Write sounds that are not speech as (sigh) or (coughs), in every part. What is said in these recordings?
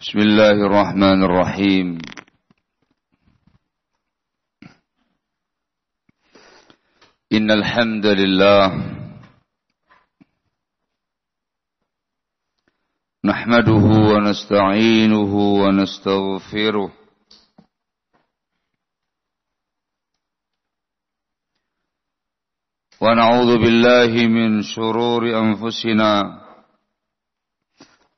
بسم الله الرحمن الرحيم إن الحمد لله نحمده ونستعينه ونستغفره ونعوذ بالله من شرور أنفسنا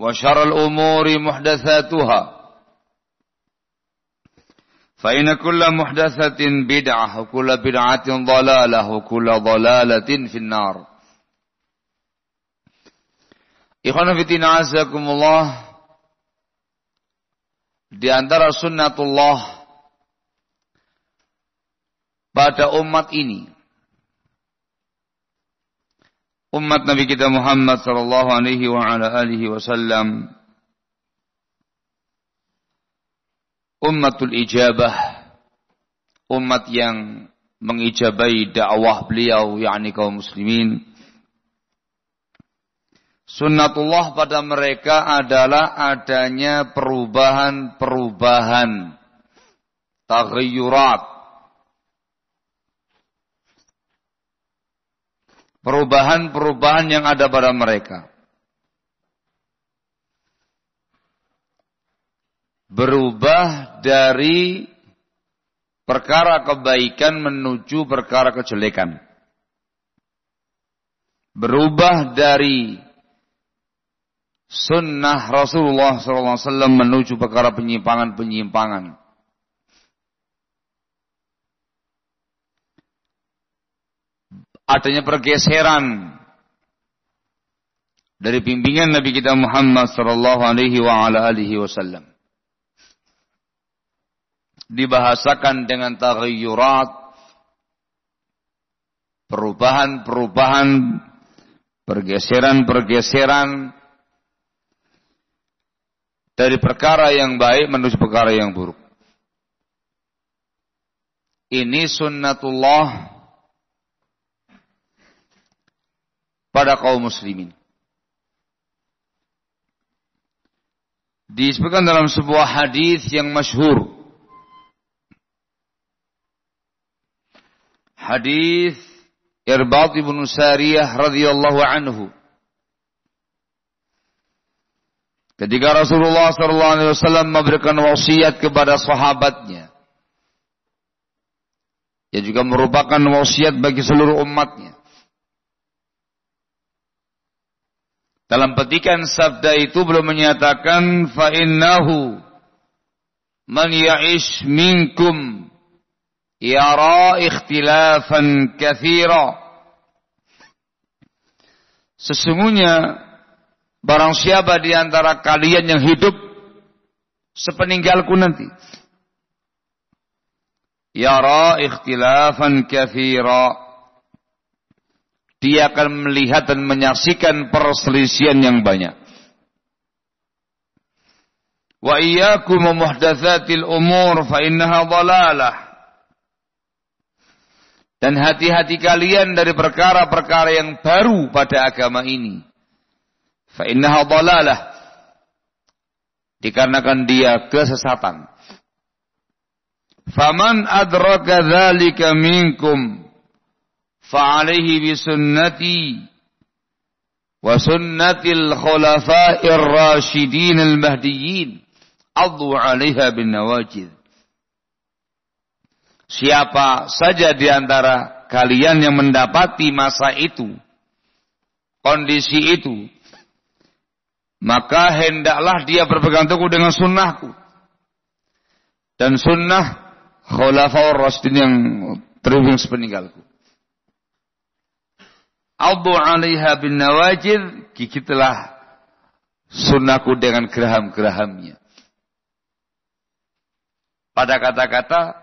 وشر الأمور محدثاتها فإن كل محدثة بدعة وكل بدعة ضلالة وكل ضلالة في النار Ikhwan fitina azakumullah Di antara sunnatullah Pada umat ini umat Nabi kita Muhammad sallallahu alaihi wa ala alihi wasallam. Ummatul ijabah. Umat yang mengijabai dakwah beliau yakni kaum muslimin. Sunnatullah pada mereka adalah adanya perubahan-perubahan. Taghayyurat perubahan-perubahan yang ada pada mereka. Berubah dari perkara kebaikan menuju perkara kejelekan. Berubah dari sunnah Rasulullah SAW menuju perkara penyimpangan-penyimpangan. Adanya pergeseran dari bimbingan Nabi kita Muhammad sallallahu alaihi wa ala alihi wasallam. Dibahasakan dengan taghayyurat perubahan-perubahan pergeseran-pergeseran dari perkara yang baik menuju perkara yang buruk. Ini sunnatullah pada kaum muslimin. Disebutkan dalam sebuah hadis yang masyhur. Hadis Irbad bin Sariyah radhiyallahu anhu. Ketika Rasulullah sallallahu alaihi wasallam memberikan wasiat kepada sahabatnya, yang juga merupakan wasiat bagi seluruh umatnya. Dalam petikan sabda itu belum menyatakan fa'innahu man ya'ish minkum yara ikhtilafan kathira. Sesungguhnya barang siapa di antara kalian yang hidup sepeninggalku nanti yara ikhtilafan kathira dia akan melihat dan menyaksikan perselisihan yang banyak. Wa iyyakum muhdatsatil umur fa innaha dhalalah. Dan hati-hati kalian dari perkara-perkara yang baru pada agama ini. Fa innaha dhalalah. Dikarenakan dia kesesatan. Faman adraka dzalika minkum wa sunnatil khulafa'ir rasyidin al-mahdiyyin addu 'alaiha bin nawajid Siapa saja di antara kalian yang mendapati masa itu, kondisi itu, maka hendaklah dia berpegang teguh dengan sunnahku. Dan sunnah khulafaur rasyidin yang terhubung sepeninggalku. Abu alaiha bin nawajid, gigitlah sunnahku dengan geraham-gerahamnya. Pada kata-kata,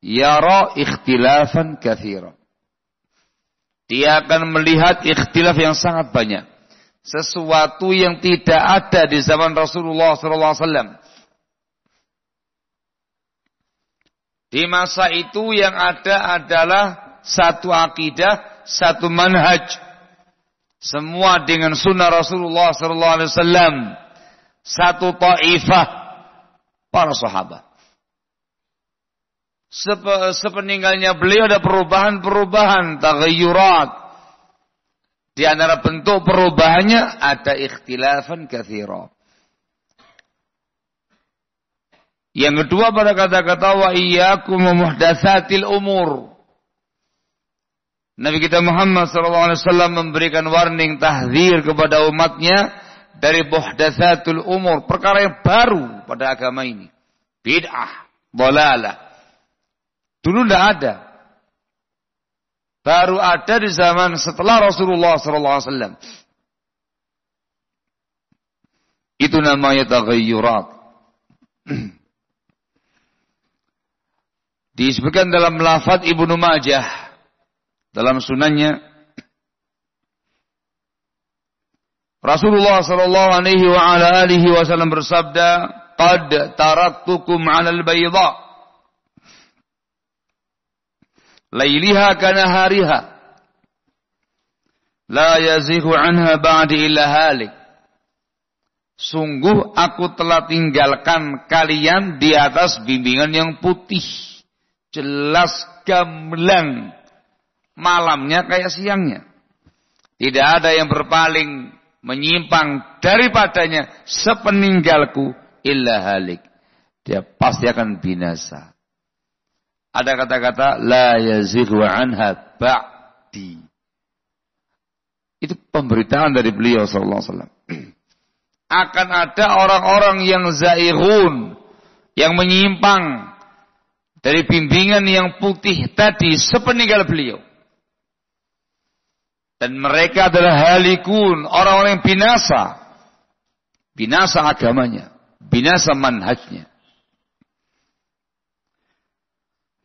yara ikhtilafan kathira. Dia akan melihat ikhtilaf yang sangat banyak. Sesuatu yang tidak ada di zaman Rasulullah SAW. Di masa itu yang ada adalah satu akidah, satu manhaj. Semua dengan sunnah Rasulullah sallallahu alaihi wasallam. Satu taifah para sahabat. Sep sepeninggalnya beliau ada perubahan-perubahan, taghayyurat. Di antara bentuk perubahannya ada ikhtilafan katsira. Yang kedua pada kata-kata wa iyyakum muhdatsatil umur. Nabi kita Muhammad SAW memberikan warning tahzir kepada umatnya dari muhdatsatul umur, perkara yang baru pada agama ini. Bid'ah, dolalah. Dulu tidak ada. Baru ada di zaman setelah Rasulullah SAW. Itu namanya taghayyurat. (clears throat) Disebutkan dalam lafaz Ibnu Majah dalam sunannya Rasulullah sallallahu alaihi wa ala alihi wasallam bersabda, "Qad taraktukum 'alal bayda." Lailiha kana hariha. La yazighu anha ba'di illa halik. Sungguh aku telah tinggalkan kalian di atas bimbingan yang putih jelas gamblang malamnya kayak siangnya. Tidak ada yang berpaling menyimpang daripadanya sepeninggalku illa halik. Dia pasti akan binasa. Ada kata-kata la yazighu anha ba'di. Itu pemberitaan dari beliau sallallahu alaihi wasallam. (clears throat) Akan ada orang-orang yang zairun yang menyimpang dari bimbingan yang putih tadi sepeninggal beliau. Dan mereka adalah halikun, orang-orang yang binasa. Binasa agamanya, binasa manhajnya.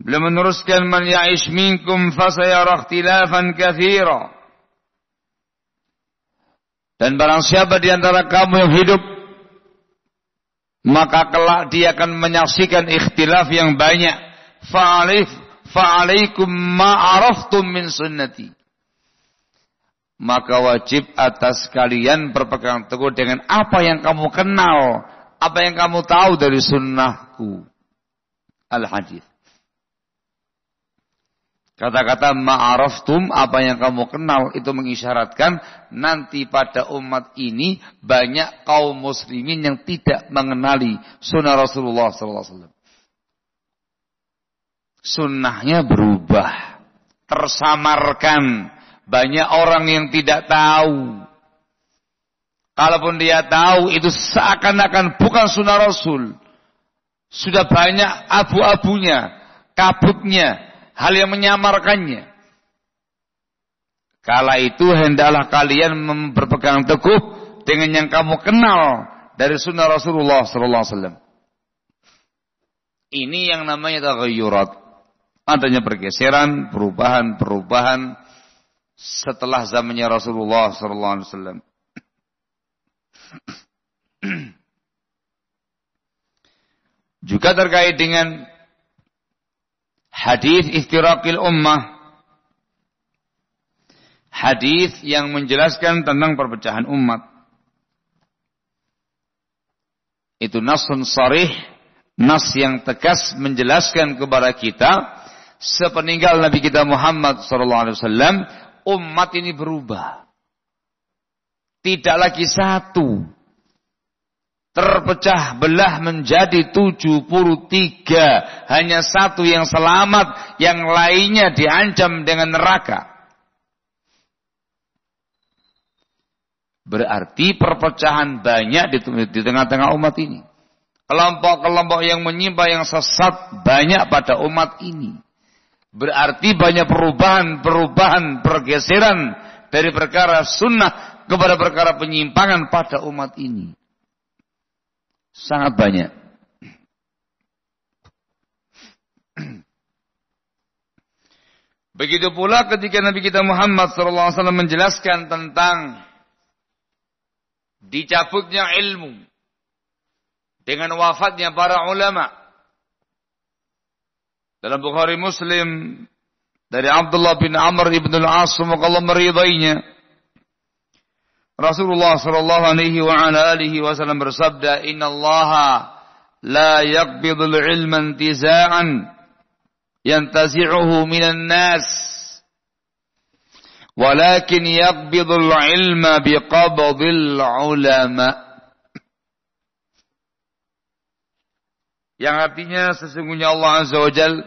Beliau meneruskan man ya'ish minkum fasayara ikhtilafan kathira. Dan barang siapa di antara kamu yang hidup maka kelak dia akan menyaksikan ikhtilaf yang banyak fa'alif fa'alaikum ma'araftum min sunnati. Maka wajib atas kalian berpegang teguh dengan apa yang kamu kenal, apa yang kamu tahu dari sunnahku. Al-hadis. Kata-kata ma'araftum, apa yang kamu kenal, itu mengisyaratkan nanti pada umat ini banyak kaum muslimin yang tidak mengenali sunnah Rasulullah SAW sunnahnya berubah, tersamarkan. Banyak orang yang tidak tahu. Kalaupun dia tahu itu seakan-akan bukan sunnah Rasul. Sudah banyak abu-abunya, kabutnya, hal yang menyamarkannya. Kala itu hendaklah kalian berpegang teguh dengan yang kamu kenal dari sunnah Rasulullah sallallahu alaihi wasallam. Ini yang namanya taghayyurat. Adanya pergeseran, perubahan-perubahan setelah zamannya Rasulullah sallallahu alaihi wasallam. (clears throat) Juga terkait dengan hadis iftiraqil ummah hadis yang menjelaskan tentang perpecahan umat. Itu nasun sarih, nas yang tegas menjelaskan kepada kita sepeninggal Nabi kita Muhammad wasallam umat ini berubah. Tidak lagi satu. Terpecah belah menjadi 73. Hanya satu yang selamat, yang lainnya diancam dengan neraka. Berarti perpecahan banyak di tengah-tengah umat ini. Kelompok-kelompok yang menyimpang yang sesat banyak pada umat ini. Berarti banyak perubahan-perubahan, pergeseran dari perkara sunnah kepada perkara penyimpangan pada umat ini. Sangat banyak. Begitu pula ketika Nabi kita Muhammad SAW menjelaskan tentang dicabutnya ilmu dengan wafatnya para ulama. Dalam Bukhari Muslim dari Abdullah bin Amr ibn al-As semoga Allah meridainya. Rasulullah sallallahu alaihi wa ala alihi wasallam bersabda, "Inna Allah la yaqbidul ilma intiza'an yantazi'uhu minan nas." walakin yaqbidul ilma biqabdil ulama yang artinya sesungguhnya Allah Azza wa Jal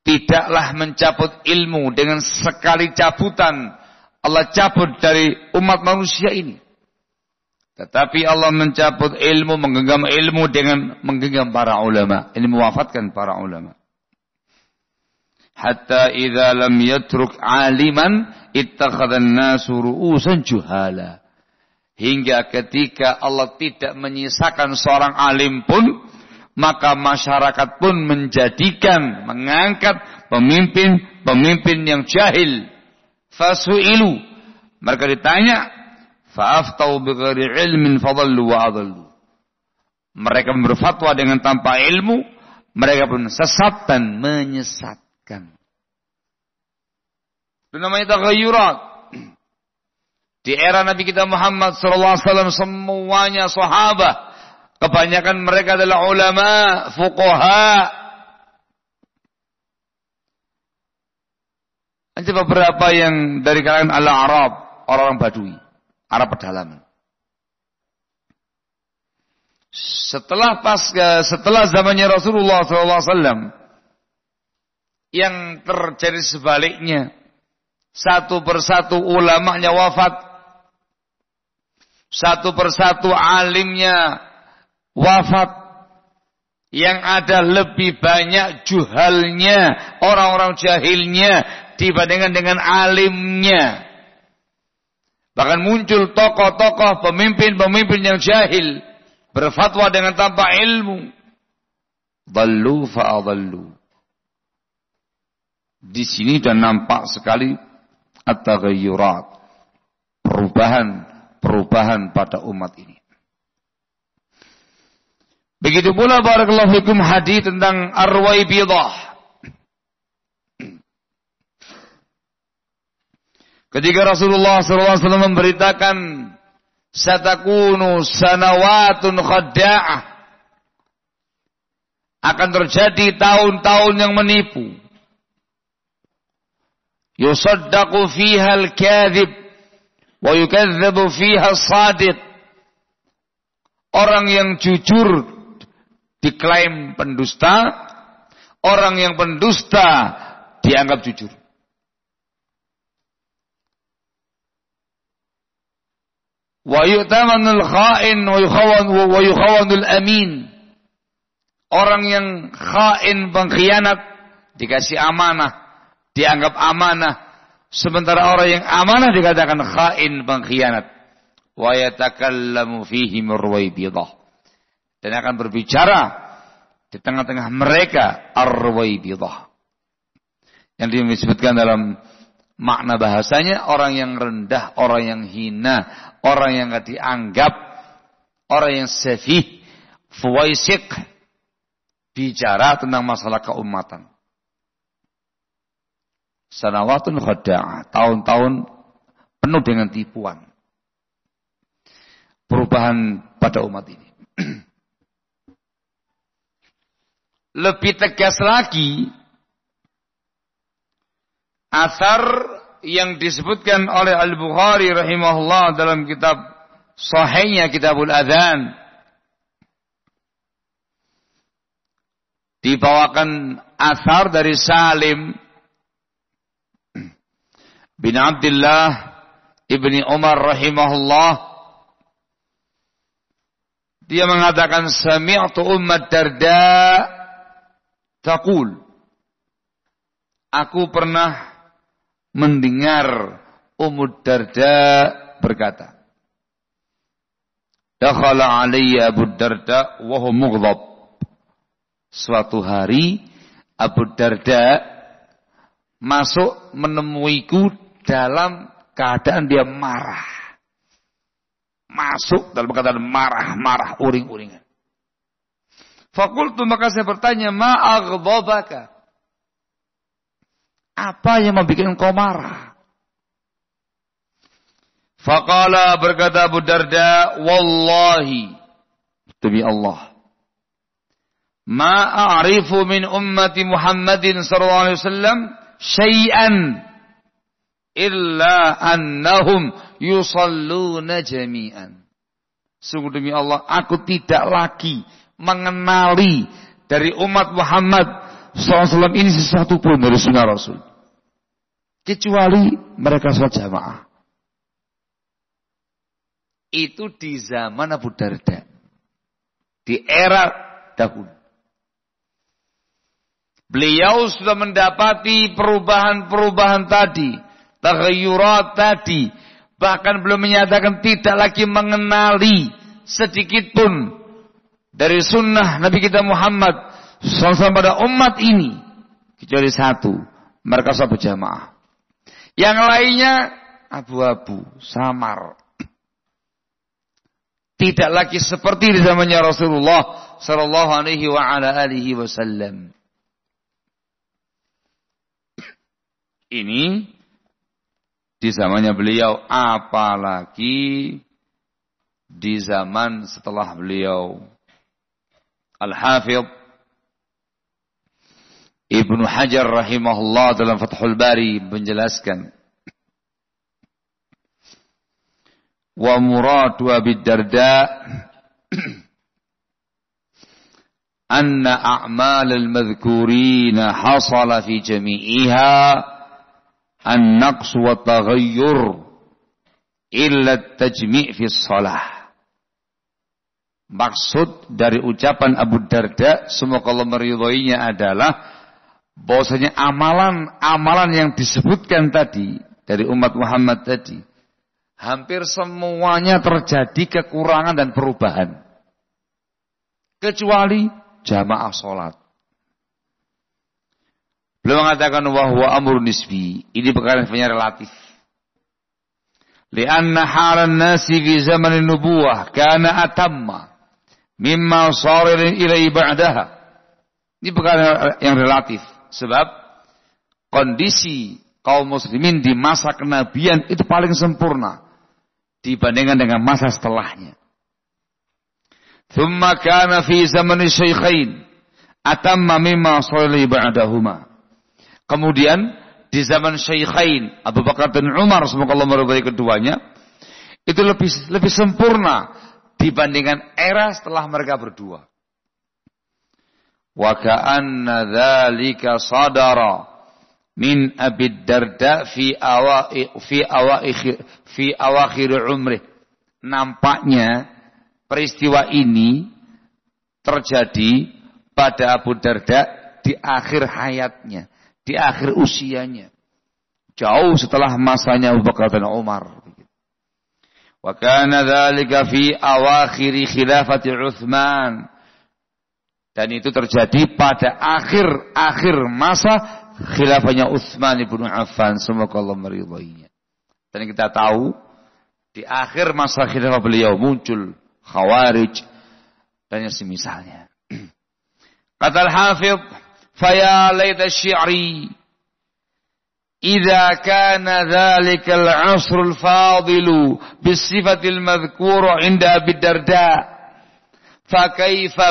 tidaklah mencabut ilmu dengan sekali cabutan. Allah cabut dari umat manusia ini. Tetapi Allah mencabut ilmu, menggenggam ilmu dengan menggenggam para ulama. Ini mewafatkan para ulama. Hatta idza lam yatruk aliman ittakhadhan nasu ru'usan juhala hingga ketika Allah tidak menyisakan seorang alim pun maka masyarakat pun menjadikan mengangkat pemimpin-pemimpin yang jahil. Fasu'ilu. Mereka ditanya fa'aftau bighairi ilmin fadallu wa adallu. Mereka berfatwa dengan tanpa ilmu mereka pun sesat dan menyesat itu namanya taghayyurat. Di era Nabi kita Muhammad SAW semuanya sahabat. Kebanyakan mereka adalah ulama, fuqaha. Nanti beberapa yang dari kalangan al-Arab, orang-orang Badui, Arab pedalaman. Setelah pas setelah zamannya Rasulullah SAW, yang terjadi sebaliknya, satu persatu ulamanya wafat. Satu persatu alimnya wafat. Yang ada lebih banyak juhalnya, orang-orang jahilnya dibandingkan dengan alimnya. Bahkan muncul tokoh-tokoh, pemimpin-pemimpin yang jahil. Berfatwa dengan tanpa ilmu. Dallu fa'adallu. Di sini sudah nampak sekali at-taghayyurat. Perubahan-perubahan pada umat ini. Begitu pula barakallahu fikum hadis tentang Arwaibidah. Ketika Rasulullah SAW memberitakan satakunu sanawatun khadda'ah akan terjadi tahun-tahun yang menipu yusaddaqu fiha al-kadhib wa yukazzabu fiha sadiq orang yang jujur diklaim pendusta orang yang pendusta dianggap jujur wa yu'tamanul kha'in wa yukhawanul amin Orang yang khain pengkhianat dikasih amanah, dianggap amanah. Sementara orang yang amanah dikatakan khain pengkhianat. Wa yatakallamu fihi murwaibidah. Dan akan berbicara di tengah-tengah mereka arwaibidah. Yang disebutkan dalam makna bahasanya orang yang rendah, orang yang hina, orang yang gak dianggap, orang yang sefih, fuwaisik, bicara tentang masalah keumatan. Sanawatun khada'ah. Tahun-tahun penuh dengan tipuan. Perubahan pada umat ini. (clears throat) Lebih tegas lagi, asar yang disebutkan oleh Al-Bukhari rahimahullah dalam kitab sahihnya Kitabul Adzan dibawakan asar dari Salim bin Abdullah ibni Umar rahimahullah. Dia mengatakan sami'tu ummat darda taqul. Aku pernah mendengar Ummu Darda berkata Dakhala alayya Abu Darda wa huwa Suatu hari Abu Darda masuk menemuiku dalam keadaan dia marah. Masuk dalam keadaan marah-marah uring-uringan. Fakultu maka saya bertanya, ma'aghdabaka. Apa yang membuat engkau marah? Faqala berkata Abu Darda, Wallahi, demi Allah, ma a'rifu min ummati Muhammadin sallallahu alaihi wasallam syai'an illa annahum yusalluna jami'an. Sungguh demi Allah, aku tidak lagi mengenali dari umat Muhammad SAW ini sesuatu pun dari sunnah Rasul. Kecuali mereka sholat jamaah. Itu di zaman Abu Darda. Di era dahulu. Beliau sudah mendapati perubahan-perubahan tadi, taghayyurat tadi, bahkan belum menyatakan tidak lagi mengenali sedikit pun dari sunnah Nabi kita Muhammad SAW pada umat ini kecuali satu mereka sahabat jamaah yang lainnya abu-abu samar tidak lagi seperti di zamannya Rasulullah Sallallahu Alaihi wa ala alihi Wasallam. ini di zamannya beliau apalagi di zaman setelah beliau. Al-Hafidh Ibnu Hajar rahimahullah dalam Fathul Bari menjelaskan wa muradu Abi Darda anna a'mal al-madhkurin hasala fi jami'iha an-naqs wa taghayyur illa tajmi' fi shalah. Maksud dari ucapan Abu Darda, semoga Allah meridhoinya adalah bahwasanya amalan-amalan yang disebutkan tadi dari umat Muhammad tadi hampir semuanya terjadi kekurangan dan perubahan. Kecuali jamaah sholat. Beliau mengatakan wahwa amur nisbi. Ini perkara yang relatif. Lianna halan nasi fi zaman nubuwah kana atamma mimma saririn ilai ba'daha. Ini perkara yang relatif. Sebab kondisi kaum muslimin di masa kenabian itu paling sempurna dibandingkan dengan masa setelahnya. Thumma kana fi zaman syaikhain atamma mimma saririn ba'dahuma. Kemudian di zaman Syekhain Abu Bakar dan Umar semoga Allah meridai keduanya itu lebih lebih sempurna dibandingkan era setelah mereka berdua. Wa ka'anna dzalika sadara min Abi Darda fi awai fi awakhir fi awakhir umri. Nampaknya peristiwa ini terjadi pada Abu Darda di akhir hayatnya, di akhir usianya. Jauh setelah masanya Abu Bakar dan Umar. Wa kana dzalika fi awakhir khilafati Utsman. Dan itu terjadi pada akhir-akhir masa khilafahnya Utsman ibnu Affan. Semoga Allah meridainya. Dan kita tahu di akhir masa khilafah beliau muncul khawarij dan yang semisalnya. (clears throat) Kata Al-Hafidh, Faya laita syi'ri. Idza kana dzalikal asrul fadilu bisifatil madhkuru inda Abi Darda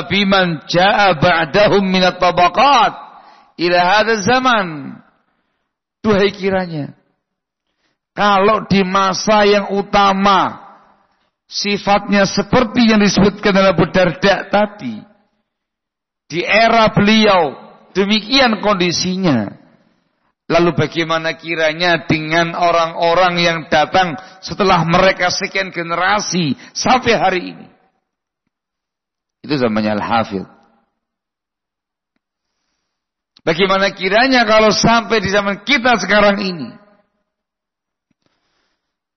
biman jaa ba'dahum min at-tabaqat? Ila hadha zaman. Duhai kiranya kalau di masa yang utama sifatnya seperti yang disebutkan dalam Darda tadi di era beliau demikian kondisinya. Lalu bagaimana kiranya dengan orang-orang yang datang setelah mereka sekian generasi sampai hari ini. Itu zamannya Al-Hafidh. Bagaimana kiranya kalau sampai di zaman kita sekarang ini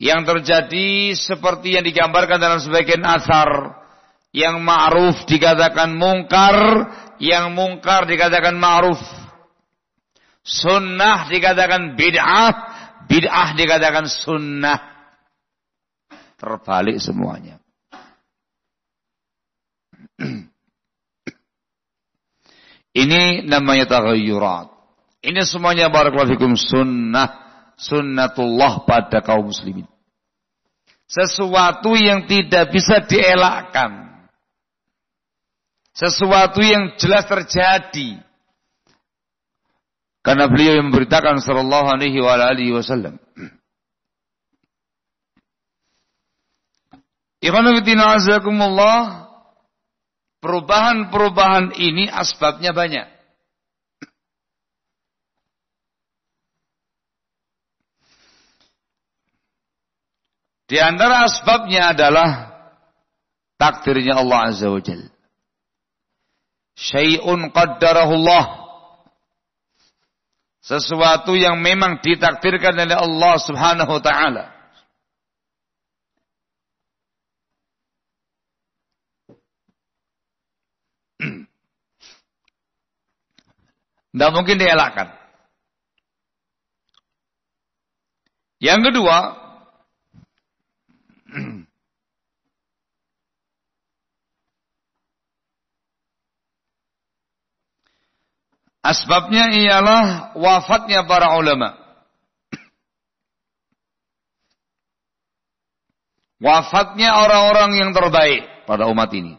yang terjadi seperti yang digambarkan dalam sebagian asar yang ma'ruf dikatakan mungkar yang mungkar dikatakan ma'ruf. Sunnah dikatakan bid'ah. Bid'ah dikatakan sunnah. Terbalik semuanya. (clears throat) Ini namanya taghayyurat. Ini semuanya barakallahu fikum sunnah. Sunnatullah pada kaum muslimin. Sesuatu yang tidak bisa dielakkan. Sesuatu yang jelas terjadi. Karena beliau yang memberitakan sallallahu alaihi wa alihi wasallam. Ikhwanuddin azakumullah perubahan-perubahan ini asbabnya banyak. Di antara asbabnya adalah takdirnya Allah Azza wa Jal. Syai'un qaddarahullah. Sesuatu yang memang ditakdirkan oleh Allah Subhanahu wa taala. (clears throat) Tidak mungkin dielakkan. Yang kedua, (clears throat) Asbabnya ialah wafatnya para ulama. Wafatnya orang-orang yang terbaik pada umat ini.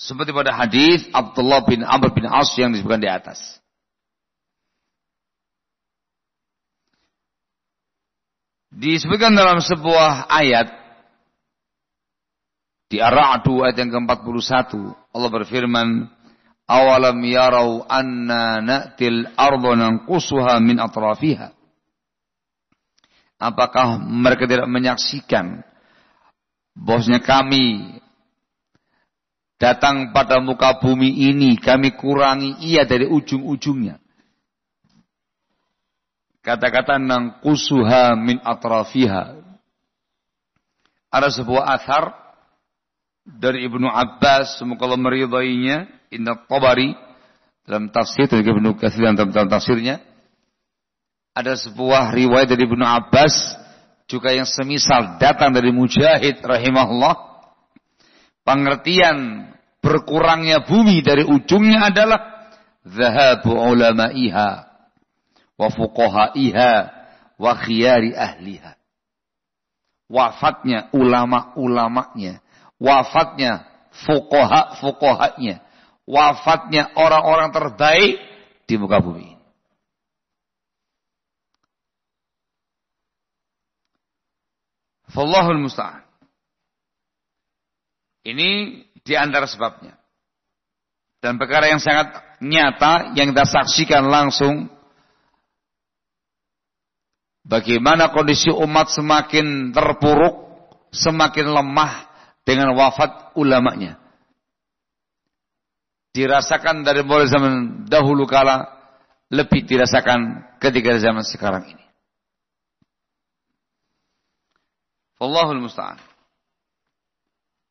Seperti pada hadis Abdullah bin Amr bin As yang disebutkan di atas. Disebutkan dalam sebuah ayat di Ar-Ra'du ayat yang ke-41 Allah berfirman awalam yarau anna na'til arda nanqusuha min atrafiha apakah mereka tidak menyaksikan bosnya kami datang pada muka bumi ini kami kurangi ia dari ujung-ujungnya kata-kata nangkusuha min atrafiha. Ada sebuah athar dari Ibnu Abbas, semoga Allah meridainya, Inna Tabari, dalam tafsir, dari Ibnu Kathir dalam, dalam tafsirnya, ada sebuah riwayat dari Ibnu Abbas, juga yang semisal datang dari Mujahid rahimahullah, pengertian berkurangnya bumi dari ujungnya adalah zahabu ulama'iha wa fuqahaiha wa khiyari ahliha. Wafatnya ulama-ulamanya, wafatnya fuqaha-fuqahanya, wafatnya orang-orang terbaik di muka bumi. Fallahul musta'an. Ini di antara sebabnya. Dan perkara yang sangat nyata yang kita saksikan langsung Bagaimana kondisi umat semakin terpuruk, semakin lemah dengan wafat ulamanya. dirasakan dari mulai zaman dahulu kala lebih dirasakan ketika zaman sekarang ini. Allahul musta'an.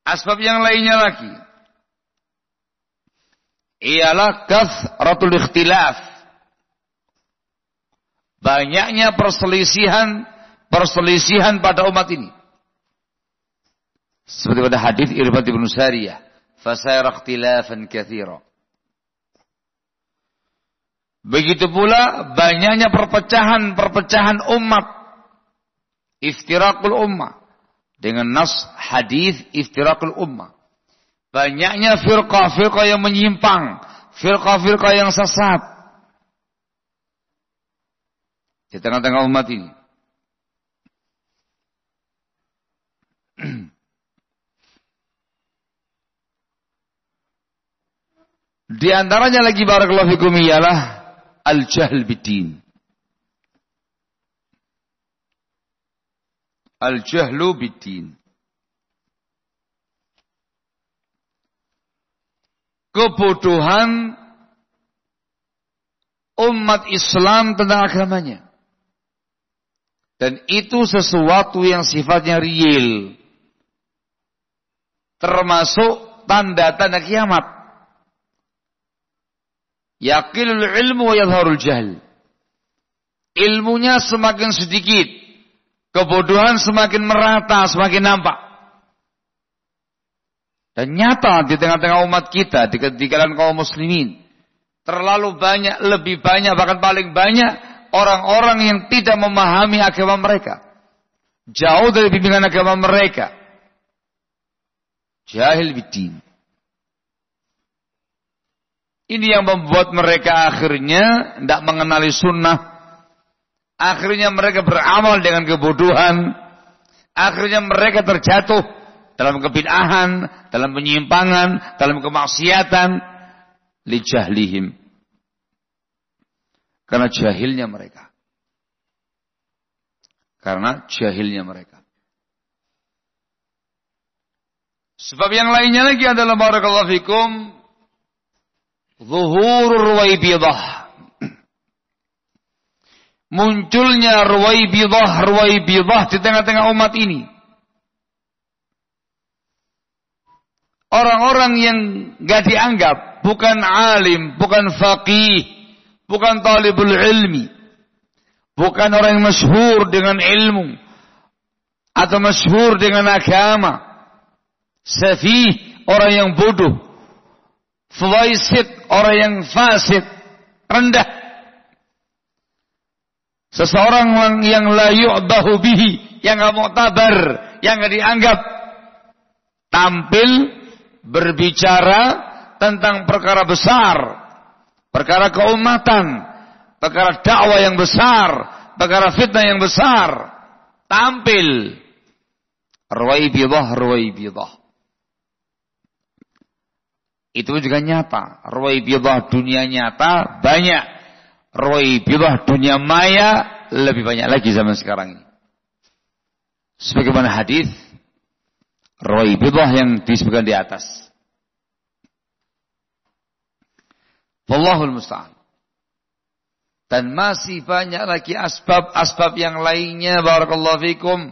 Asbab yang lainnya lagi ialah kasratul ikhtilaf. Banyaknya perselisihan perselisihan pada umat ini. Seperti pada hadis Irfat bin Sariyah, "Fasayara ikhtilafan katsira." Begitu pula banyaknya perpecahan-perpecahan umat. Iftirakul ummah. Dengan nas hadis iftirakul ummah. Banyaknya firqah-firqah yang menyimpang. Firqah-firqah yang sesat. Di tengah-tengah umat ini. Di antaranya lagi barakallahu fikum ialah al-jahl bidin. Al-jahlu bidin. Kebodohan umat Islam tentang agamanya. Dan itu sesuatu yang sifatnya real. Termasuk tanda-tanda kiamat. Yaqilul ilmu wa yadharul jahl. Ilmunya semakin sedikit. Kebodohan semakin merata, semakin nampak. Dan nyata di tengah-tengah umat kita, di, di kalangan kaum muslimin. Terlalu banyak, lebih banyak, bahkan paling banyak orang-orang yang tidak memahami agama mereka. Jauh dari bimbingan agama mereka. Jahil bidin. Ini yang membuat mereka akhirnya tidak mengenali sunnah. Akhirnya mereka beramal dengan kebodohan. Akhirnya mereka terjatuh dalam kebid'ahan, dalam penyimpangan, dalam kemaksiatan. Lijahlihim. Karena jahilnya mereka. Karena jahilnya mereka. Sebab yang lainnya lagi adalah barakallahu fikum Zuhur ruwaibidah. Munculnya ruwaibidah, ruwaibidah di tengah-tengah umat ini. Orang-orang yang gak dianggap, bukan alim, bukan faqih, bukan talibul ilmi, bukan orang yang masyhur dengan ilmu, atau masyhur dengan agama, safih, orang yang bodoh, Fawaisid, orang yang fasid, rendah. Seseorang yang la yu'dahu bihi, yang enggak mau tabar, yang enggak dianggap. Tampil berbicara tentang perkara besar, perkara keumatan, perkara dakwah yang besar, perkara fitnah yang besar. Tampil. Ruwaibidah, ruwaibidah. Itu juga nyata. Ruwaibidah dunia nyata banyak. Ruwaibidah dunia maya lebih banyak lagi zaman sekarang ini. Sebagaimana hadis Ruwaibidah yang disebutkan di atas. Wallahul musta'an. Dan masih banyak lagi asbab-asbab yang lainnya barakallahu fikum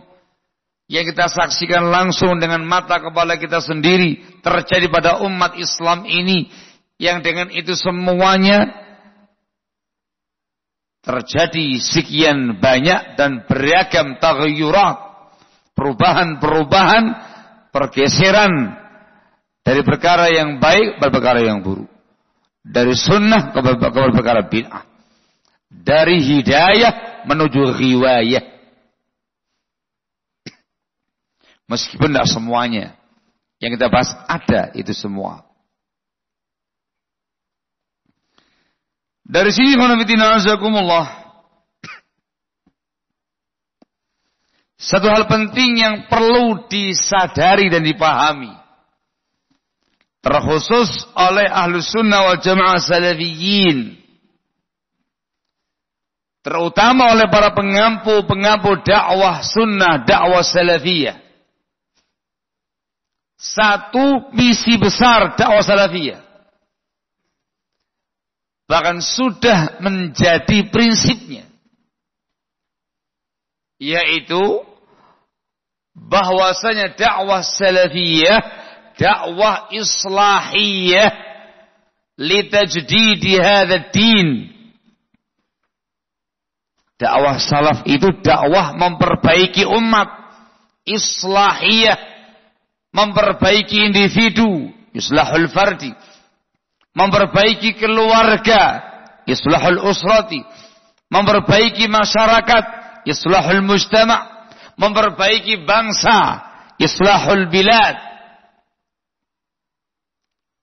yang kita saksikan langsung dengan mata kepala kita sendiri terjadi pada umat Islam ini. Yang dengan itu semuanya terjadi sekian banyak dan beragam taghyurat perubahan-perubahan pergeseran dari perkara yang baik ke perkara yang buruk. Dari sunnah ke perkara bid'ah. Dari hidayah menuju riwayah Meskipun tidak semuanya. Yang kita bahas ada itu semua. Dari sini khonafidina azakumullah. Satu hal penting yang perlu disadari dan dipahami. Terkhusus oleh ahlu sunnah wal jamaah salafiyin. Terutama oleh para pengampu-pengampu dakwah sunnah, dakwah salafiyah satu misi besar dakwah salafiyah. bahkan sudah menjadi prinsipnya. Yaitu bahwasanya dakwah salafiyah dakwah islahiyah litajdid hadha din dakwah salaf itu dakwah memperbaiki umat. Islahiyah memperbaiki individu islahul fardi memperbaiki keluarga, islahul usrati, memperbaiki masyarakat, islahul mujtama, memperbaiki bangsa, islahul bilad.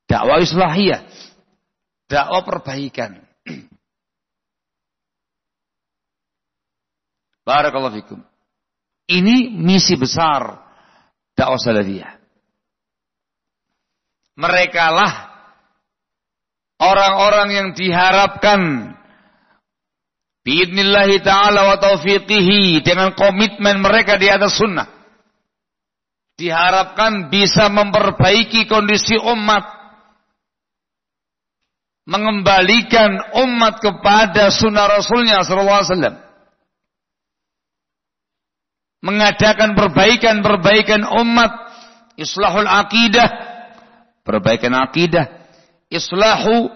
Dakwah islahiyah, dakwah perbaikan. Barakallahu fikum. Ini misi besar dakwah salafiyah. Mereka lah orang-orang yang diharapkan biidnillahi ta'ala wa taufiqihi dengan komitmen mereka di atas sunnah. Diharapkan bisa memperbaiki kondisi umat. Mengembalikan umat kepada sunnah Rasulnya SAW. Mengadakan perbaikan-perbaikan umat. Islahul akidah. Perbaikan akidah islahu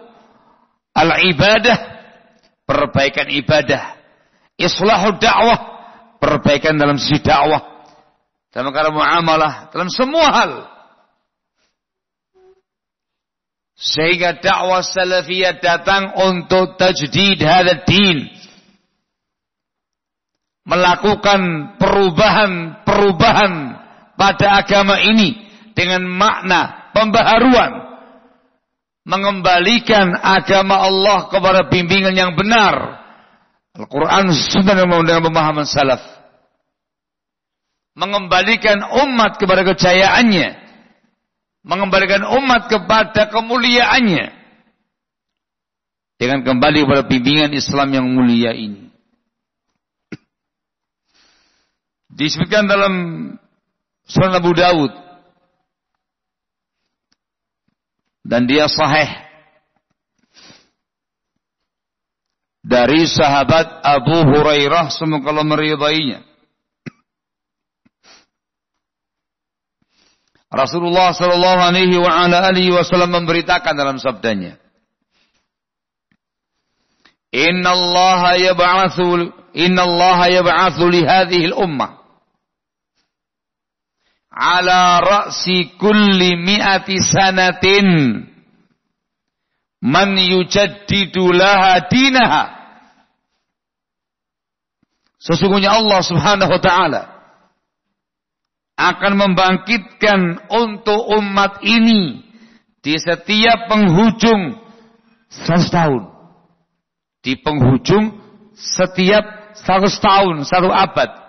al-ibadah, perbaikan ibadah. Islahu dakwah, perbaikan dalam sisi dakwah. Dalam perkara muamalah, dalam semua hal. Sehingga dakwah salafiyah datang untuk tajdid hadad din. Melakukan perubahan-perubahan pada agama ini dengan makna pembaharuan mengembalikan agama Allah kepada bimbingan yang benar. Al-Quran sunnah dengan pemahaman salaf. Mengembalikan umat kepada kejayaannya. Mengembalikan umat kepada kemuliaannya. Dengan kembali kepada bimbingan Islam yang mulia ini. Disebutkan dalam Sunan Abu Dawud dan dia sahih. Dari sahabat Abu Hurairah semoga Allah meridainya. Rasulullah sallallahu alaihi wa ala alihi wasallam memberitakan dalam sabdanya. Inna Allah yab'atsu Inna Allah yab'atsu li hadhihi al-ummah ala ra'si kulli mi'ati sanatin. Man yujaddidu laha dinaha. Sesungguhnya Allah Subhanahu wa taala akan membangkitkan untuk umat ini di setiap penghujung satu tahun. Di penghujung setiap satu tahun, satu abad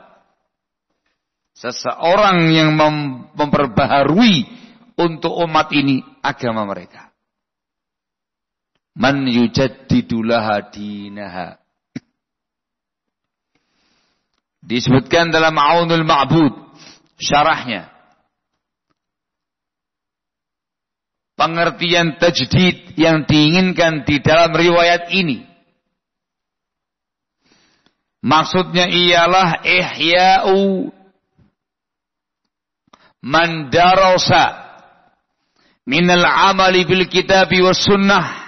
seseorang yang mem memperbaharui untuk umat ini agama mereka. Man yujaddidulaha dinaha. Disebutkan dalam Aunul Ma'bud syarahnya. Pengertian tajdid yang diinginkan di dalam riwayat ini. Maksudnya ialah ihya'u man darasa al amali bil kitabi was sunnah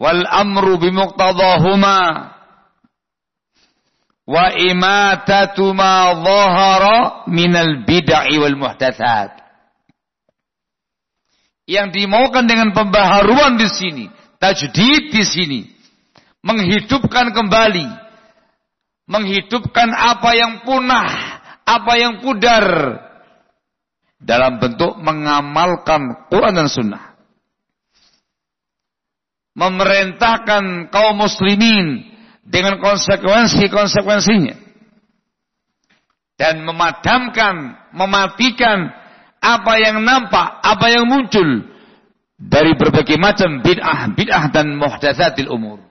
wal amru bimuqtadahuma wa imatatu ma dhahara al bid'ah wal muhdatsat. Yang dimaukan dengan pembaharuan di sini tajdid di sini menghidupkan kembali menghidupkan apa yang punah apa yang pudar dalam bentuk mengamalkan Quran dan Sunnah. Memerintahkan kaum muslimin dengan konsekuensi-konsekuensinya. Dan memadamkan, mematikan apa yang nampak, apa yang muncul dari berbagai macam bid'ah, bid'ah dan muhdatsatil umur.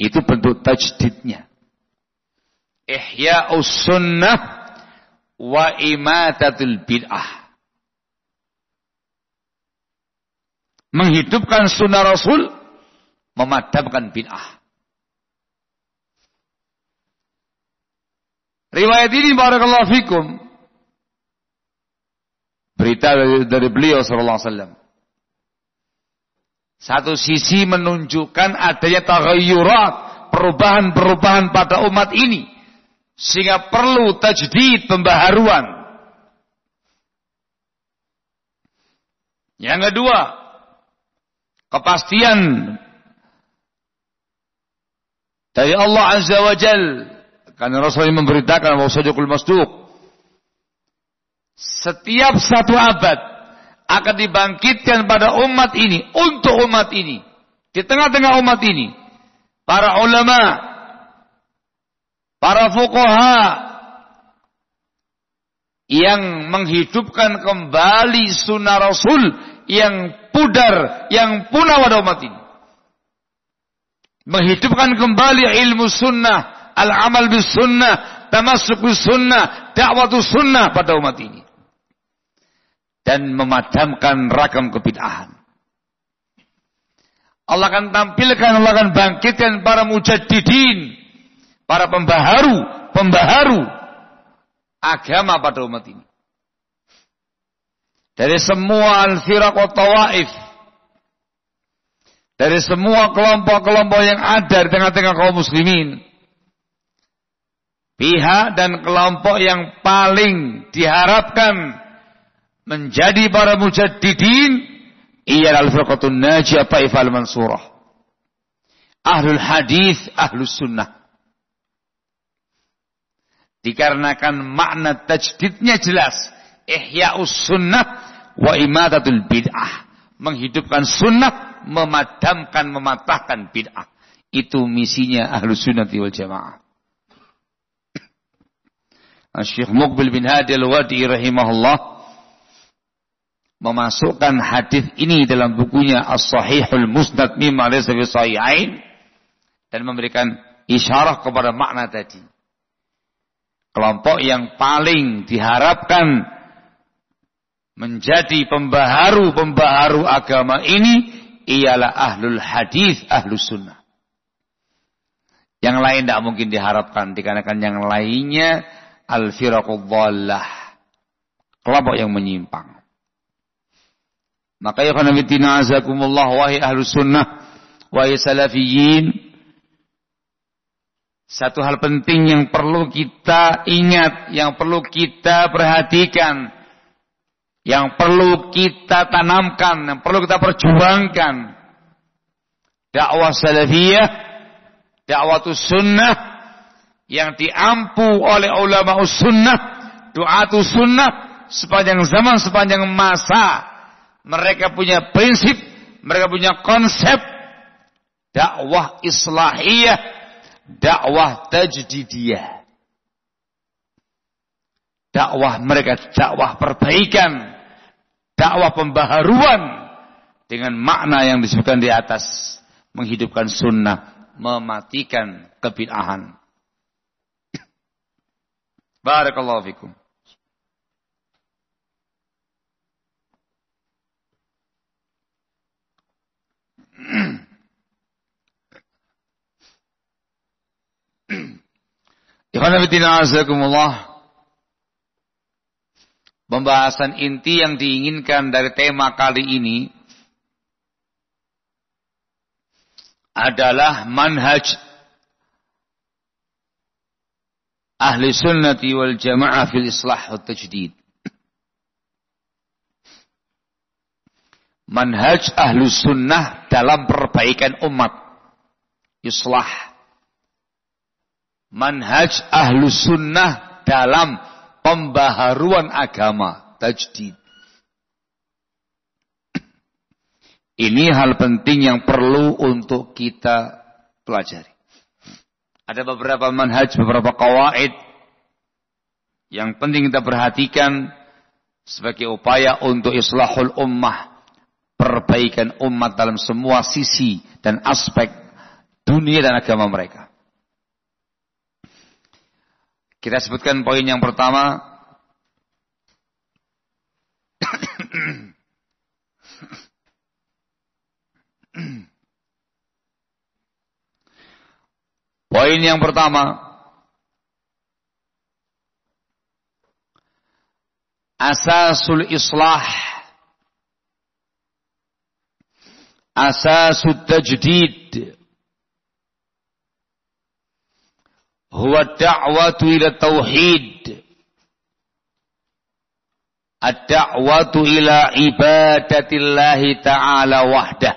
Itu bentuk tajdidnya ihya'us sunnah wa imatatul bid'ah. menghidupkan sunnah Rasul, memadamkan bid'ah. Riwayat ini barakallahu fikum. Berita dari beliau sallallahu alaihi wasallam. Satu sisi menunjukkan adanya taghayyurat, perubahan-perubahan pada umat ini sehingga perlu tajdid pembaharuan. Yang kedua, kepastian dari Allah Azza wa Jal karena Rasulullah memberitakan bahwa sadiqul masduq setiap satu abad akan dibangkitkan pada umat ini untuk umat ini di tengah-tengah umat ini para ulama para fuqaha yang menghidupkan kembali sunnah Rasul yang pudar, yang punah pada umat ini. Menghidupkan kembali ilmu sunnah, al-amal bis sunnah, tamasuk bis sunnah, dakwatu sunnah pada umat ini. Dan memadamkan ragam kebid'ahan. Allah akan tampilkan, Allah akan bangkitkan para mujaddidin, para pembaharu, pembaharu agama pada umat ini. Dari semua al-firaq tawaif. Dari semua kelompok-kelompok yang ada di tengah-tengah kaum muslimin. Pihak dan kelompok yang paling diharapkan menjadi para mujaddidin ialah al-firqatun najiyah taifah al-mansurah. Ahlul hadis, ahlus sunnah. Dikarenakan makna tajdidnya jelas. Ihya'us sunnah wa imadatul bid'ah. Menghidupkan sunnah, memadamkan, mematahkan bid'ah. Itu misinya ahlu sunnati wal jamaah. (coughs) Syekh Muqbil bin Hadi al-Wadi rahimahullah memasukkan hadis ini dalam bukunya As-Sahihul Musnad mimma laysa dan memberikan isyarah kepada makna tadi. Kelompok yang paling diharapkan menjadi pembaharu-pembaharu agama ini ialah ahlul hadis, ahlus sunnah. Yang lain tidak mungkin diharapkan dikarenakan yang lainnya al-firaqul Kelompok yang menyimpang. Maka ya khanafitina azakumullah wahai ahlus sunnah wahai salafiyin satu hal penting yang perlu kita ingat, yang perlu kita perhatikan, yang perlu kita tanamkan, yang perlu kita perjuangkan. Dakwah salafiyah, dakwah sunnah, yang diampu oleh ulama sunnah, doa sunnah, sepanjang zaman, sepanjang masa. Mereka punya prinsip, mereka punya konsep dakwah islahiyah, dakwah tajdidiyah. Dakwah mereka dakwah perbaikan, dakwah pembaharuan dengan makna yang disebutkan di atas, menghidupkan sunnah, mematikan kebid'ahan. Barakallahu fikum. Pembahasan inti yang diinginkan dari tema kali ini adalah manhaj ahli sunnati wal jamaah fil islah wa tajdid. Manhaj ahli sunnah dalam perbaikan umat. Islah manhaj ahlu sunnah dalam pembaharuan agama tajdid. Ini hal penting yang perlu untuk kita pelajari. Ada beberapa manhaj, beberapa kawaid yang penting kita perhatikan sebagai upaya untuk islahul ummah, perbaikan umat dalam semua sisi dan aspek dunia dan agama mereka. Kita sebutkan poin yang pertama. poin yang pertama. Asasul islah. Asasul tajdid huwa da'watu ila tauhid ad-da'watu ila ibadatillahi ta'ala wahdah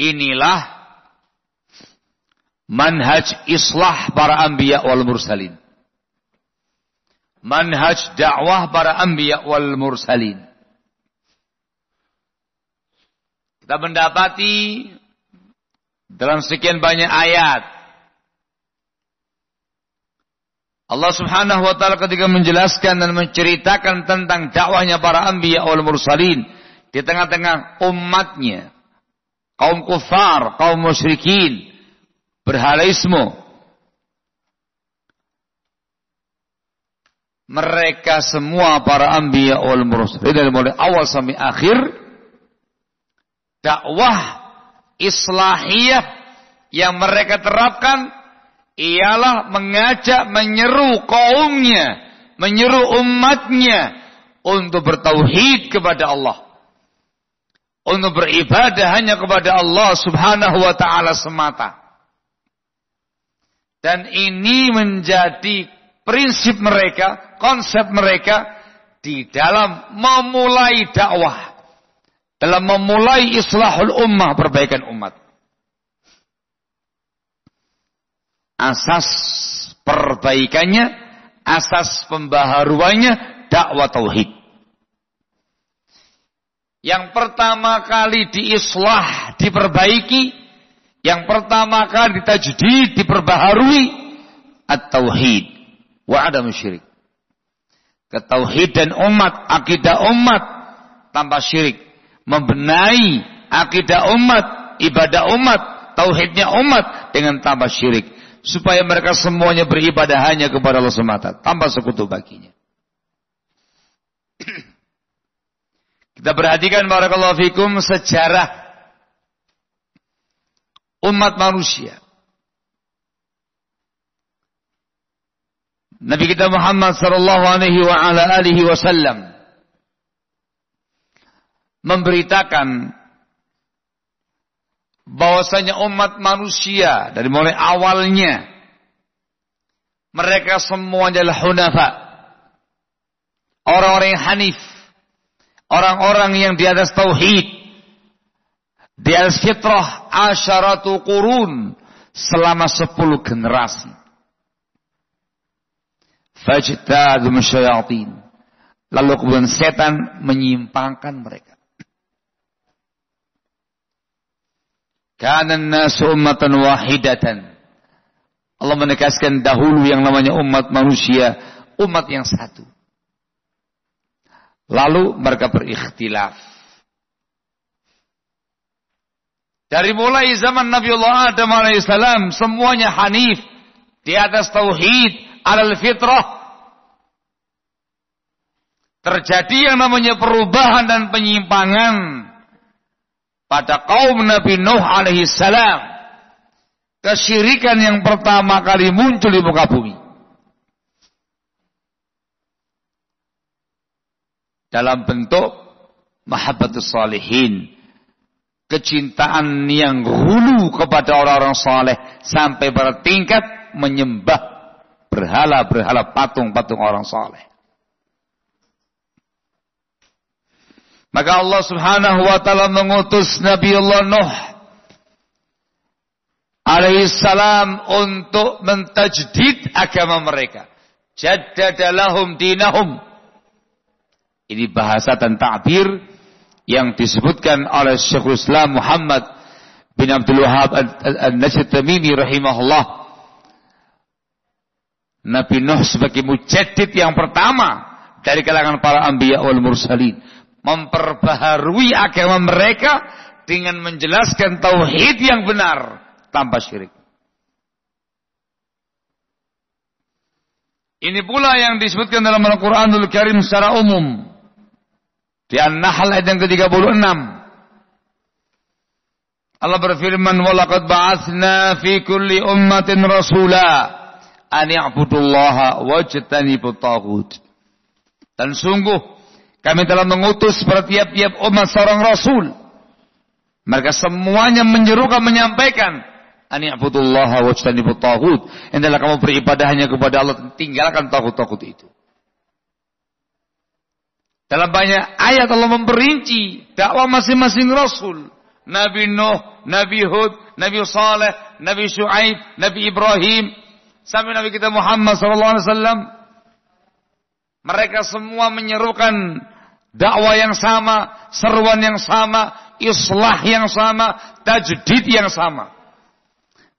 Inilah manhaj islah para anbiya wal mursalin. Manhaj dakwah para anbiya wal mursalin. Kita mendapati dalam sekian banyak ayat Allah Subhanahu wa taala ketika menjelaskan dan menceritakan tentang dakwahnya para anbiya wal mursalin di tengah-tengah umatnya kaum kufar, kaum musyrikin, berhalaisme. Mereka semua para anbiya wal mursalin. Dari mulai awal sampai akhir. Dakwah islahiyah yang mereka terapkan ialah mengajak menyeru kaumnya, menyeru umatnya untuk bertauhid kepada Allah. Untuk beribadah hanya kepada Allah Subhanahu wa taala semata. Dan ini menjadi prinsip mereka, konsep mereka di dalam memulai dakwah, dalam memulai islahul ummah, perbaikan umat. Asas perbaikannya, asas pembaharuannya dakwah tauhid. Yang pertama kali diislah, diperbaiki. Yang pertama kali ditajdid, diperbaharui. At-tauhid. Wa adam syirik. Ketauhidan umat, akidah umat. Tanpa syirik. Membenahi akidah umat, ibadah umat, tauhidnya umat dengan tanpa syirik. Supaya mereka semuanya beribadah hanya kepada Allah semata. Tanpa sekutu baginya. (clears throat) Kita perhatikan barakallahu fikum sejarah umat manusia. Nabi kita Muhammad sallallahu alaihi wa ala alihi wasallam memberitakan bahwasanya umat manusia dari mulai awalnya mereka semuanya adalah hunafa. Orang-orang yang hanif. Orang-orang yang di atas tauhid, di atas fitrah asyaratu qurun selama sepuluh generasi. Fajtadum syayatin. Lalu kemudian setan menyimpangkan mereka. Kana nasu ummatan wahidatan. Allah menegaskan dahulu yang namanya umat manusia, umat yang satu. Lalu mereka berikhtilaf. Dari mulai zaman Nabi Allah Adam alaihissalam semuanya hanif di atas tauhid alal fitrah. Terjadi yang namanya perubahan dan penyimpangan pada kaum Nabi Nuh alaihissalam. Kesyirikan yang pertama kali muncul di muka bumi. dalam bentuk mahabbatus salihin kecintaan yang hulu kepada orang-orang saleh sampai bertingkat menyembah berhala-berhala patung-patung orang saleh. Maka Allah Subhanahu wa taala mengutus Nabi Allah Nuh alaihissalam untuk mentajdid agama mereka. Jaddada lahum dinahum ini bahasa dan ta'bir yang disebutkan oleh Syekhul Islam Muhammad bin Abdul Wahab Al-Nasir Tamimi rahimahullah. Nabi Nuh sebagai mujaddid yang pertama dari kalangan para anbiya wal mursalin memperbaharui agama mereka dengan menjelaskan tauhid yang benar tanpa syirik. Ini pula yang disebutkan dalam Al-Quranul Karim secara umum. Di An-Nahl ayat yang ke-36. Allah berfirman, "Walaqad ba'atsna fi kulli ummatin rasula an ya'budullaha wajtanibut taghut." Dan sungguh kami telah mengutus pada tiap-tiap umat seorang rasul. Mereka semuanya menyerukan menyampaikan an ya'budullaha wajtanibut taghut. Hendaklah kamu beribadah hanya kepada Allah tinggalkan taghut-taghut itu. Dalam banyak ayat Allah memperinci dakwah masing-masing rasul. Nabi Nuh, Nabi Hud, Nabi Saleh, Nabi Shu'aib, Nabi Ibrahim, sampai Nabi kita Muhammad sallallahu alaihi wasallam. Mereka semua menyerukan dakwah yang sama, seruan yang sama, islah yang sama, tajdid yang sama.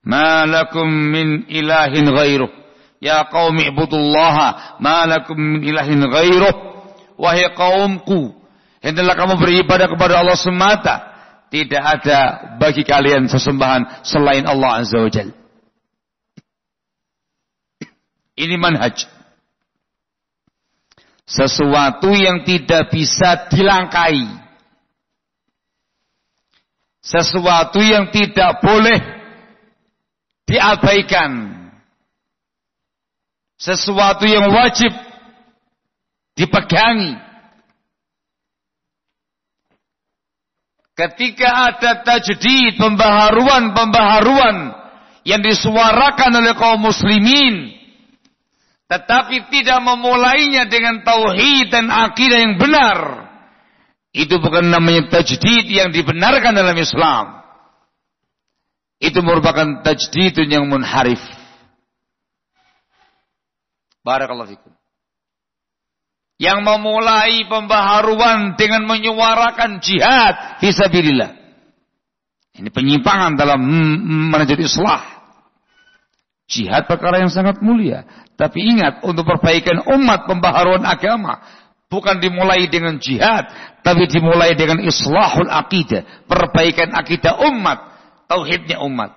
Ma lakum min ilahin ghairuh. Ya qaumi ibudullaha. Ma lakum min ilahin ghairuh. Wahai kaumku. Hendaklah kamu beribadah kepada Allah semata. Tidak ada bagi kalian sesembahan selain Allah Azza wa Jal. Ini manhaj. Sesuatu yang tidak bisa dilangkai. Sesuatu yang tidak boleh diabaikan. Sesuatu yang wajib dipegangi. Ketika ada tajdid, pembaharuan-pembaharuan yang disuarakan oleh kaum muslimin, tetapi tidak memulainya dengan tauhid dan akidah yang benar, itu bukan namanya tajdid yang dibenarkan dalam Islam itu merupakan tajdidun yang munharif. Barakallahu fikum. Yang memulai pembaharuan dengan menyuarakan jihad fisabilillah. Ini penyimpangan dalam menjadi islah. Jihad perkara yang sangat mulia. Tapi ingat, untuk perbaikan umat pembaharuan agama. Bukan dimulai dengan jihad. Tapi dimulai dengan islahul akidah. Perbaikan akidah umat tauhidnya umat.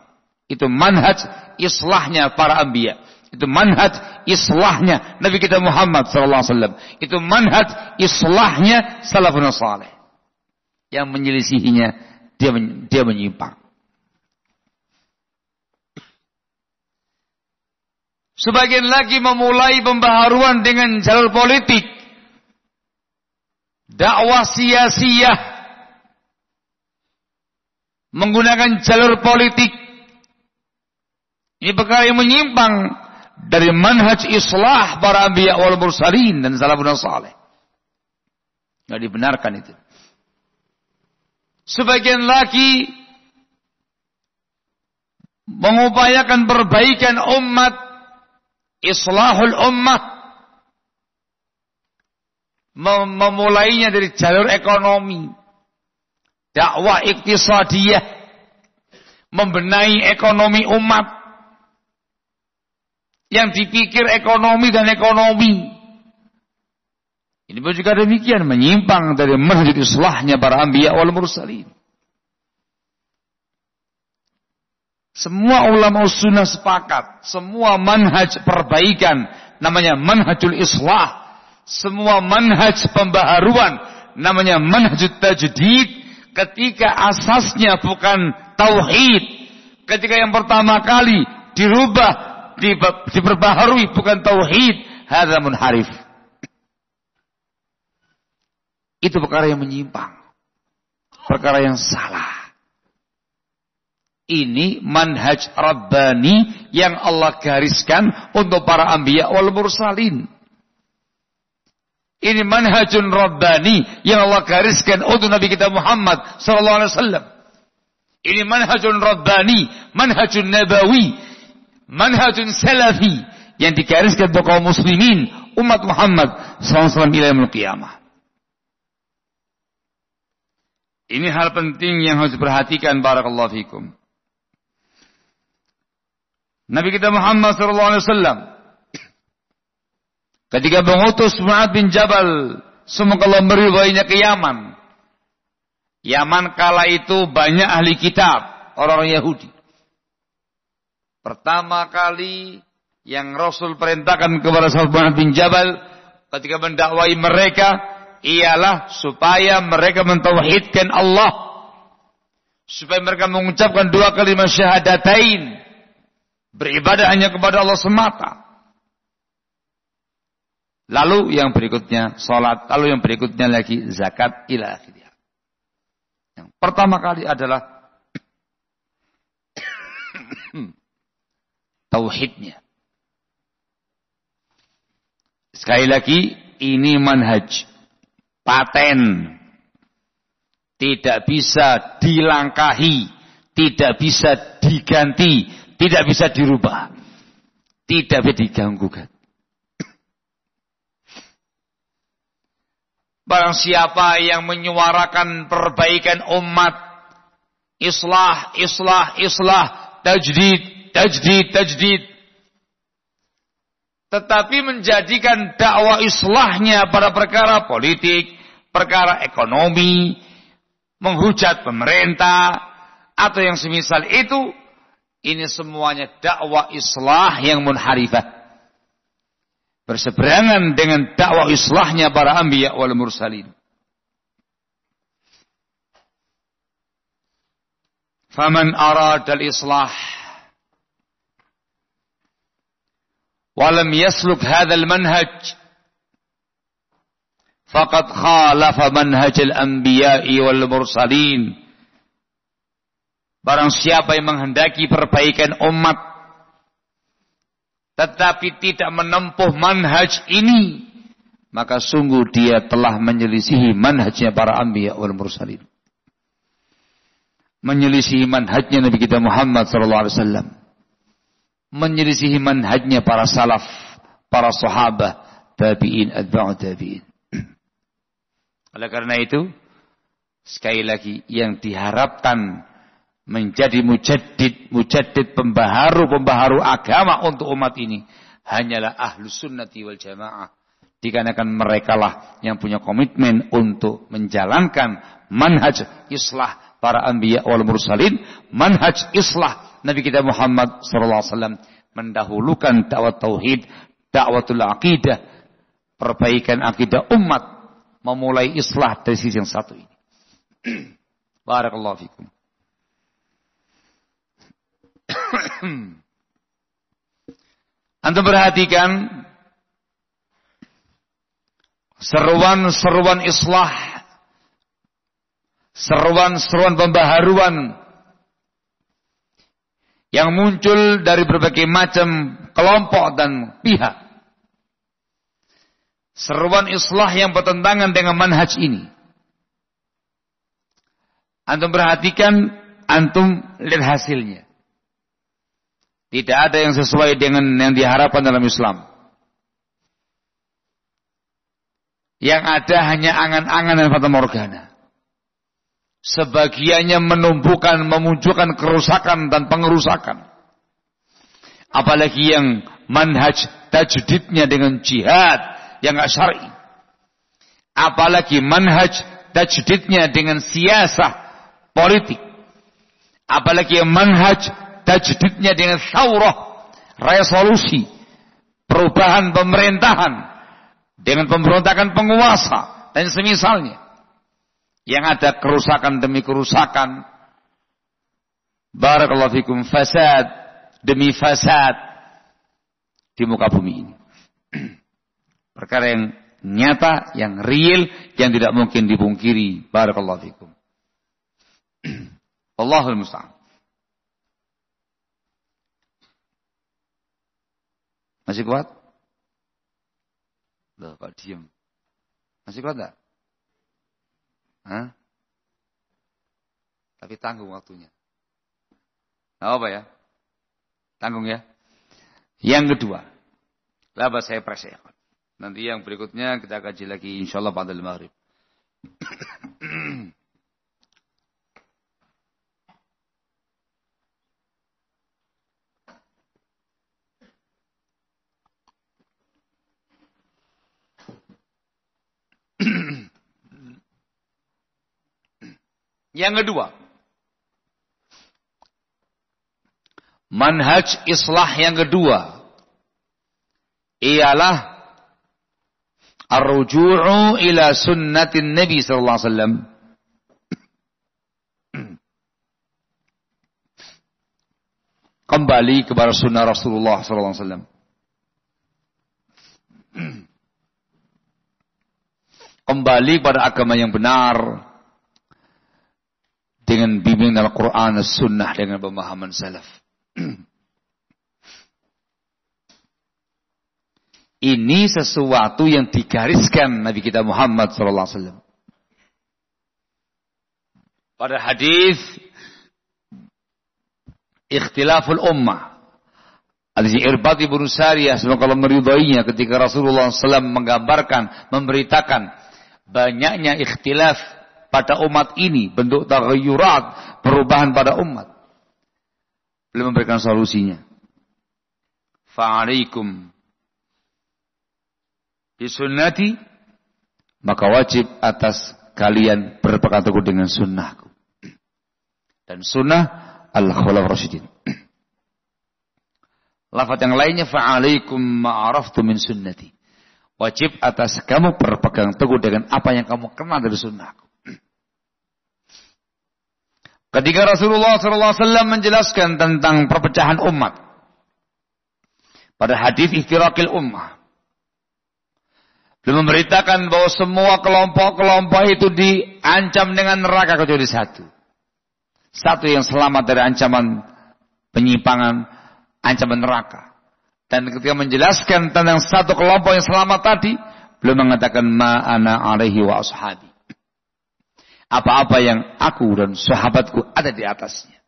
Itu manhaj islahnya para anbiya. Itu manhaj islahnya Nabi kita Muhammad sallallahu alaihi wasallam. Itu manhaj islahnya salafun saleh. Yang menyelisihinya dia dia menyimpang. Sebagian lagi memulai pembaharuan dengan jalur politik. Dakwah sia-sia menggunakan jalur politik. Ini perkara yang menyimpang dari manhaj islah para anbiya wal mursalin dan salafun saleh. Tidak dibenarkan itu. Sebagian lagi mengupayakan perbaikan umat, islahul ummah, memulainya dari jalur ekonomi. Dakwah iktisadiyah. Membenahi ekonomi umat. Yang dipikir ekonomi dan ekonomi. Ini pun juga demikian menyimpang dari manhaj islahnya para anbiya wal mursalin semua ulama sunnah sepakat. Semua manhaj perbaikan. Namanya manhajul islah. Semua manhaj pembaharuan. Namanya manhajul tajdid. Ketika asasnya bukan tauhid, ketika yang pertama kali dirubah, diperbaharui bukan tauhid, hadza munharif. Itu perkara yang menyimpang. Perkara yang salah. Ini manhaj Rabbani yang Allah gariskan untuk para anbiya wal mursalin. Ini manhajun rabbani yang Allah gariskan untuk Nabi kita Muhammad sallallahu alaihi wasallam. Ini manhajun rabbani, manhajun nabawi, manhajun salafi yang digariskan untuk kaum muslimin umat Muhammad sallallahu alaihi wasallam Ini hal penting yang harus diperhatikan barakallahu fikum. Nabi kita Muhammad sallallahu alaihi wasallam Ketika mengutus Mu'ad bin Jabal, semoga Allah meridhoinya ke Yaman. Yaman kala itu banyak ahli kitab, orang Yahudi. Pertama kali yang Rasul perintahkan kepada Sa'ad bin Jabal ketika mendakwai mereka ialah supaya mereka mentauhidkan Allah supaya mereka mengucapkan dua kalimat syahadatain beribadah hanya kepada Allah semata lalu yang berikutnya salat lalu yang berikutnya lagi zakat ila akhirnya yang pertama kali adalah (coughs) tauhidnya Sekali lagi, ini manhaj. Paten. Tidak bisa dilangkahi. Tidak bisa diganti. Tidak bisa dirubah. Tidak bisa diganggukan. Barang siapa yang menyuarakan perbaikan umat. Islah, islah, islah. Tajdid, tajdid, tajdid tetapi menjadikan dakwah islahnya pada perkara politik, perkara ekonomi, menghujat pemerintah, atau yang semisal itu, ini semuanya dakwah islah yang munharifah. Berseberangan dengan dakwah islahnya para anbiya wal mursalin. Faman arada al-islah ولم يسلك هذا المنهج فقد خالف منهج الأنبياء والمرسلين Barang siapa yang menghendaki perbaikan umat tetapi tidak menempuh manhaj ini maka sungguh dia telah menyelisihi manhajnya para anbiya wal mursalin menyelisihi manhajnya Nabi kita Muhammad sallallahu alaihi wasallam menyelisihi manhajnya para salaf, para sahabat, tabi'in, atba'u tabi'in. Oleh karena itu, sekali lagi yang diharapkan menjadi mujaddid, mujaddid pembaharu-pembaharu agama untuk umat ini hanyalah ahlu sunnati wal jamaah. Dikarenakan mereka lah yang punya komitmen untuk menjalankan manhaj islah para anbiya wal mursalin, manhaj islah Nabi kita Muhammad SAW mendahulukan dakwah tauhid, dakwatul aqidah, perbaikan akidah umat, memulai islah dari sisi yang satu ini. (clears throat) Barakallahu fikum. Anda perhatikan seruan-seruan islah, seruan-seruan pembaharuan yang muncul dari berbagai macam kelompok dan pihak. Seruan islah yang bertentangan dengan manhaj ini. Antum perhatikan, antum lihat hasilnya. Tidak ada yang sesuai dengan yang diharapkan dalam Islam. Yang ada hanya angan-angan dan fata morgana sebagiannya menumbuhkan, memunculkan kerusakan dan pengerusakan. Apalagi yang manhaj tajdidnya dengan jihad yang gak syar'i. Apalagi manhaj tajdidnya dengan siasah politik. Apalagi yang manhaj tajdidnya dengan saurah, resolusi, perubahan pemerintahan dengan pemberontakan penguasa dan semisalnya yang ada kerusakan demi kerusakan. Barakallahu fikum fasad demi fasad di muka bumi ini. (clears throat) Perkara yang nyata, yang real, yang tidak mungkin dipungkiri. Barakallahu fikum. (clears throat) Allahul musta'an. Masih kuat? Loh, kok diem? Masih kuat enggak? Hah? Tapi tanggung waktunya. Nah, apa ya? Tanggung ya. Yang kedua. Laba saya presek. Nanti yang berikutnya kita kaji lagi insyaallah pada maghrib. Yang kedua, manhaj islah yang kedua ialah ar-ruju'u ila sunnatin Nabi sallallahu alaihi wasallam. Kembali kepada sunnah Rasulullah sallallahu alaihi wasallam. Kembali pada agama yang benar dengan bimbingan Al-Quran, Sunnah dengan pemahaman salaf. (clears throat) Ini sesuatu yang digariskan Nabi kita Muhammad wasallam. Pada hadis ikhtilaful ummah. Hadis Irbad ibn Sariyah semoga Allah meridainya ketika Rasulullah SAW menggambarkan, memberitakan banyaknya ikhtilaf pada umat ini, bentuk taghayyurat, perubahan pada umat. Beliau memberikan solusinya. Fa'alaikum bisunnati maka wajib atas kalian berpegang teguh dengan sunnahku. Dan sunnah al-khulaf rasyidin. Lafaz yang lainnya fa'alaikum ma'araftu min sunnati. Wajib atas kamu berpegang teguh dengan apa yang kamu kenal dari sunnahku. Ketika Rasulullah SAW menjelaskan tentang perpecahan umat. Pada hadis iftirakil ummah. Beliau memberitakan bahwa semua kelompok-kelompok itu diancam dengan neraka kecuali satu. Satu yang selamat dari ancaman penyimpangan, ancaman neraka. Dan ketika menjelaskan tentang satu kelompok yang selamat tadi, beliau mengatakan ma'ana alaihi wa ashabi. Apa-apa yang aku dan sahabatku ada di atasnya.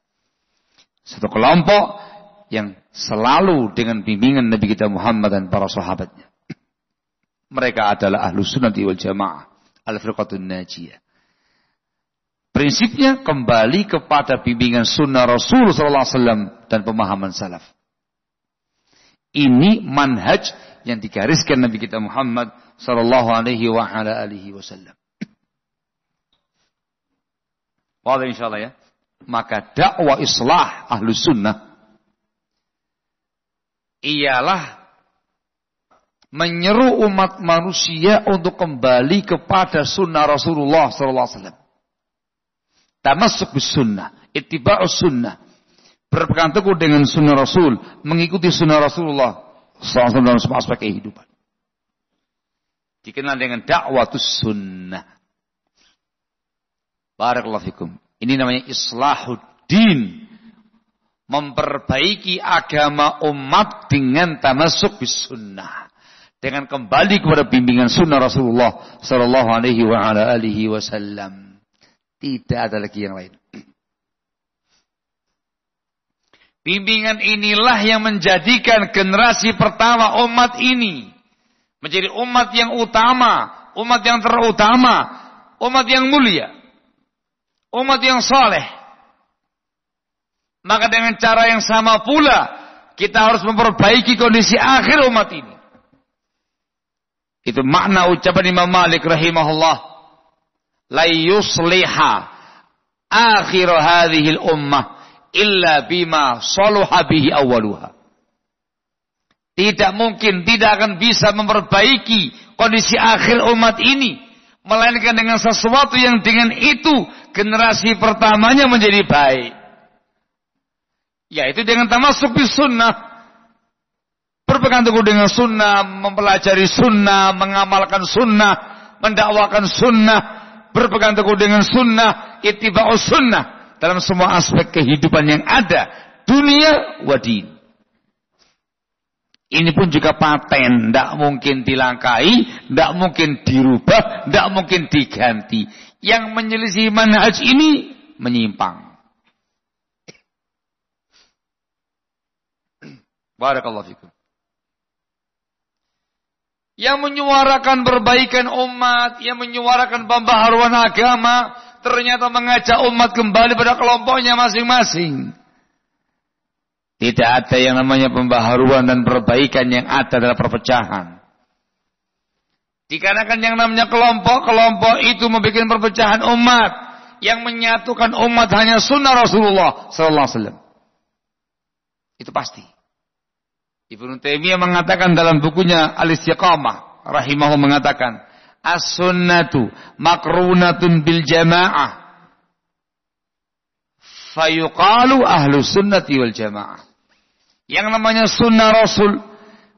Satu kelompok yang selalu dengan bimbingan Nabi kita Muhammad dan para sahabatnya. Mereka adalah ahlu sunnati wal jamaah. Al-firqatun najiyah. Prinsipnya kembali kepada bimbingan sunnah Rasul SAW dan pemahaman salaf. Ini manhaj yang digariskan Nabi kita Muhammad Sallallahu Alaihi Wasallam. Wala insyaAllah ya. Maka dakwah islah ahlu sunnah ialah menyeru umat manusia untuk kembali kepada sunnah Rasulullah SAW. Tamasuk bis sunnah, ittiba'us sunnah. Berpegang teguh dengan sunnah Rasul, mengikuti sunnah Rasulullah SAW dalam semua aspek kehidupan. Dikenal dengan dakwatus sunnah. Barakallahu fikum. Ini namanya islahuddin. Memperbaiki agama umat dengan tamasuk bis sunnah dengan kembali kepada bimbingan sunnah Rasulullah Sallallahu Alaihi wa ala alihi Wasallam. Tidak ada lagi yang lain. Bimbingan inilah yang menjadikan generasi pertama umat ini menjadi umat yang utama, umat yang terutama, umat yang mulia, umat yang soleh. Maka dengan cara yang sama pula kita harus memperbaiki kondisi akhir umat ini. Itu makna ucapan Imam Malik rahimahullah. La yusliha akhir hadhihi ummah illa bima saluha bihi awaluha. Tidak mungkin, tidak akan bisa memperbaiki kondisi akhir umat ini. Melainkan dengan sesuatu yang dengan itu generasi pertamanya menjadi baik. Yaitu dengan tamasuk bis sunnah berpegang teguh dengan sunnah, mempelajari sunnah, mengamalkan sunnah, mendakwakan sunnah, berpegang teguh dengan sunnah, itiba'us sunnah dalam semua aspek kehidupan yang ada, dunia wadin. Ini pun juga paten, tidak mungkin dilangkai, tidak mungkin dirubah, tidak mungkin diganti. Yang menyelisih manhaj ini menyimpang. Barakallahu fikum yang menyuarakan perbaikan umat, yang menyuarakan pembaharuan agama, ternyata mengajak umat kembali pada kelompoknya masing-masing. Tidak ada yang namanya pembaharuan dan perbaikan yang ada adalah perpecahan. Dikarenakan yang namanya kelompok-kelompok itu membuat perpecahan umat, yang menyatukan umat hanya sunnah Rasulullah Sallallahu Alaihi Wasallam. Itu pasti. Ibnu Taimiyah mengatakan dalam bukunya Al-Istiqamah rahimahu mengatakan as-sunnatu makrunatun bil jamaah fayuqalu ahlu sunnati wal jamaah yang namanya sunnah rasul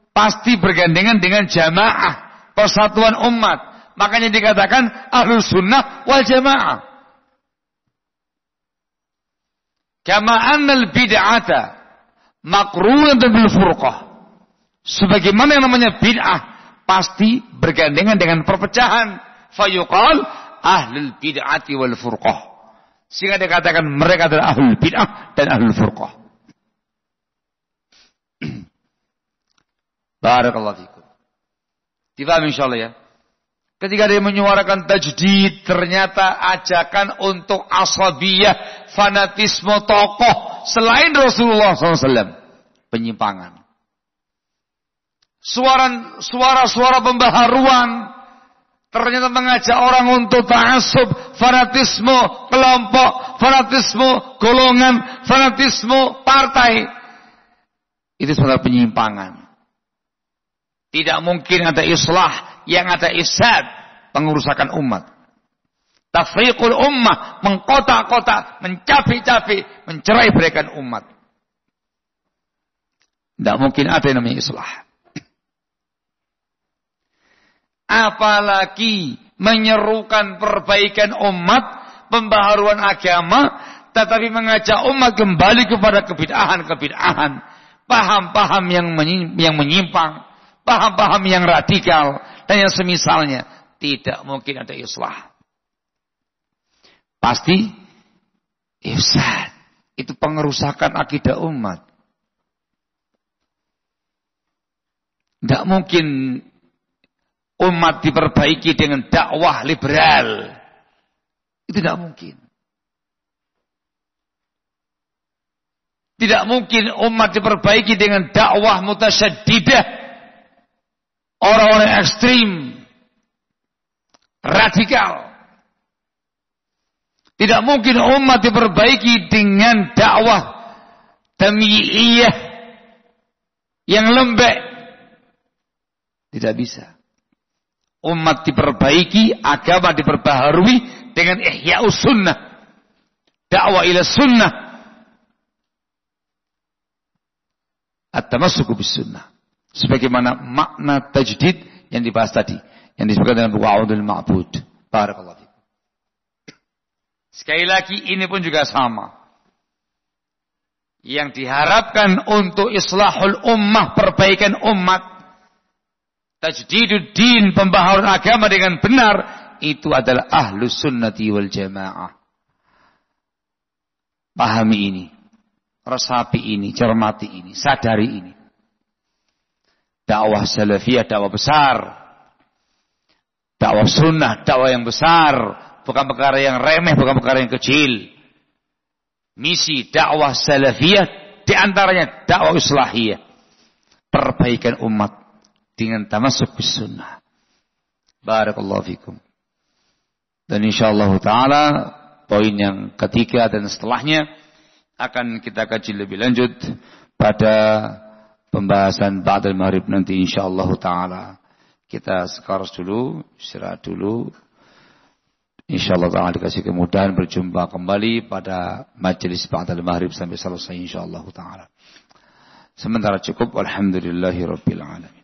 pasti bergandengan dengan jamaah persatuan umat makanya dikatakan ahlu sunnah wal jamaah kama annal bid'ata makrunatun bil furqah. Sebagaimana yang namanya bid'ah pasti bergandengan dengan perpecahan. Fayuqal ahlul bid'ati wal furqah. Sehingga dikatakan mereka adalah ahlul bid'ah dan ahlul furqah. (clears throat) Barakallahu fikum. Difahami insyaallah ya. Ketika dia menyuarakan tajdid, ternyata ajakan untuk asabiyah, fanatisme tokoh selain Rasulullah SAW. Penyimpangan. Suara-suara pembaharuan ternyata mengajak orang untuk ta'asub, fanatisme kelompok, fanatisme golongan, fanatisme partai. Itu sebenarnya penyimpangan. Tidak mungkin ada islah yang ada isad, pengurusakan umat. Tafriqul ummah, mengkotak-kotak, mencapi-capi, mencerai berikan umat. Tidak mungkin ada yang namanya islah. Apalagi menyerukan perbaikan umat, pembaharuan agama, tetapi mengajak umat kembali kepada kebid'ahan-kebid'ahan, paham-paham yang menyimpang, paham-paham yang radikal, dan yang semisalnya tidak mungkin ada islah. Pasti ifsad. Itu pengerusakan akidah umat. Tidak mungkin umat diperbaiki dengan dakwah liberal. Itu tidak mungkin. Tidak mungkin umat diperbaiki dengan dakwah mutasyaddidah orang-orang ekstrim, radikal. Tidak mungkin umat diperbaiki dengan dakwah tamiyiyah yang lembek. Tidak bisa. Umat diperbaiki, agama diperbaharui dengan ihya sunnah. Dakwah ila sunnah. At-tamassuku bis sunnah sebagaimana makna tajdid yang dibahas tadi yang disebutkan dalam buku Audul Ma'bud. Barakallahu Sekali lagi ini pun juga sama. Yang diharapkan untuk islahul ummah, perbaikan umat, tajdidud din, pembaharuan agama dengan benar, itu adalah ahlus sunnati wal jamaah. Pahami ini, resapi ini, cermati ini, sadari ini dakwah salafiyah, dakwah besar. Dakwah sunnah, dakwah yang besar. Bukan perkara yang remeh, bukan perkara yang kecil. Misi dakwah salafiyah di antaranya dakwah islahiyah. Perbaikan umat dengan tamasuk sunnah. Barakallahu fikum. Dan insyaallah taala poin yang ketiga dan setelahnya akan kita kaji lebih lanjut pada pembahasan ba'dal maghrib nanti insyaallah taala. Kita sekarang dulu, istirahat dulu. Insyaallah taala dikasih kemudahan berjumpa kembali pada majelis ba'dal maghrib sampai selesai insyaallah taala. Sementara cukup alhamdulillahi rabbil alamin.